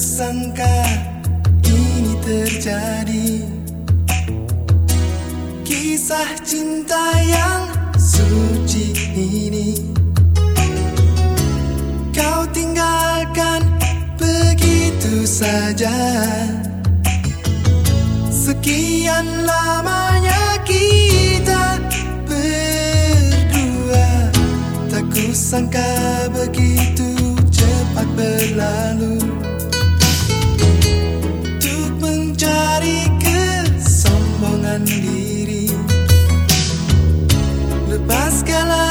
سنگا چند گان گی تجا مایا گیتا گیت ل sendiri lepaskanlah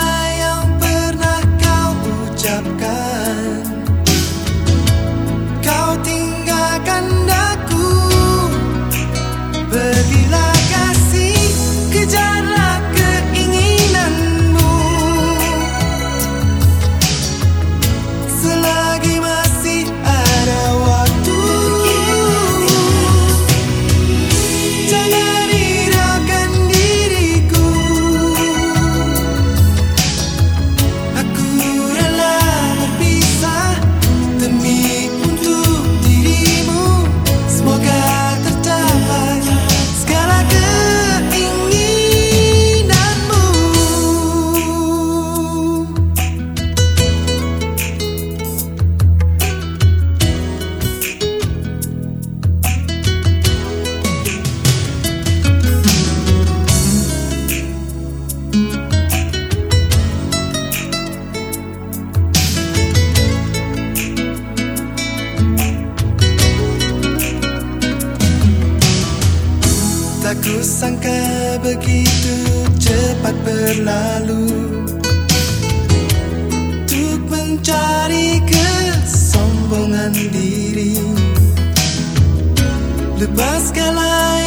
سنگ گیت چٹ لالو ترکن چاریک سمبھ مندری گلا